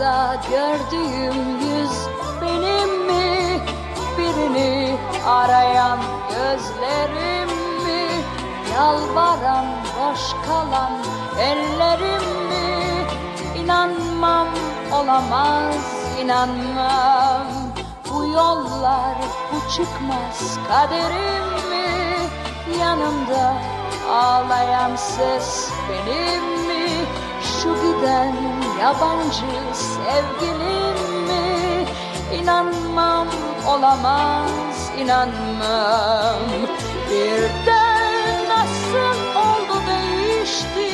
Yanımda gördüğüm yüz benim mi? Birini arayan gözlerim mi? Yalvaran boş kalan ellerim mi? İnanmam olamaz inanmam Bu yollar bu çıkmaz kaderim mi? Yanımda ağlayan ses benim yabancı sevgilim mi? İnanmam olamaz inanmam. Birden nasıl oldu değişti?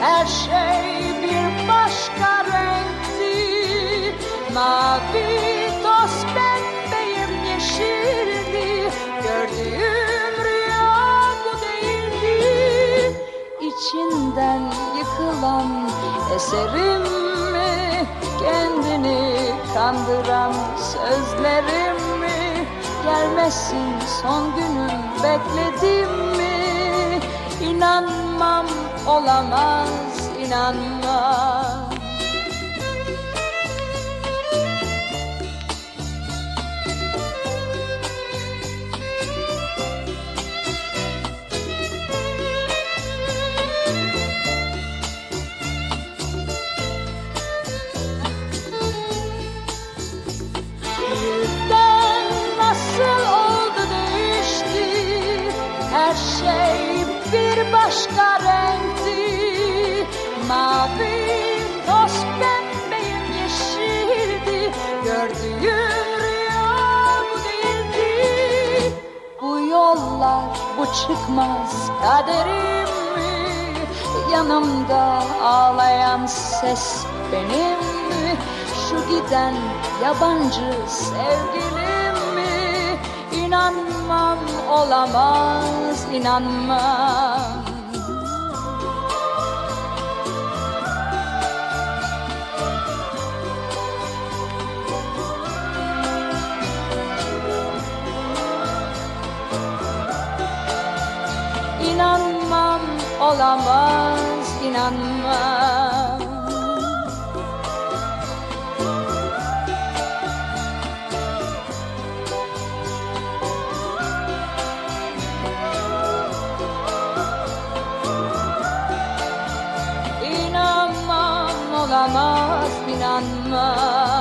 Her şey bir başka renkti. Mavi toz pembeyim yeşildi Gördüğüm rüya bu değildi İçinden yıkılan eserim mi? Kendini kandıran sözlerim mi? Gelmesin son günüm bekledim mi? İnanmam olamaz inanmam başka renkti. Mavi toz pembeyim yeşildi. Gördüğüm rüya bu değildi. Bu yollar bu çıkmaz kaderim mi? Yanımda ağlayan ses benim mi? Şu giden yabancı sevgilim mi? İnanmam olamaz İnanmam olamaz inanmam. İnanmam olamaz inanmam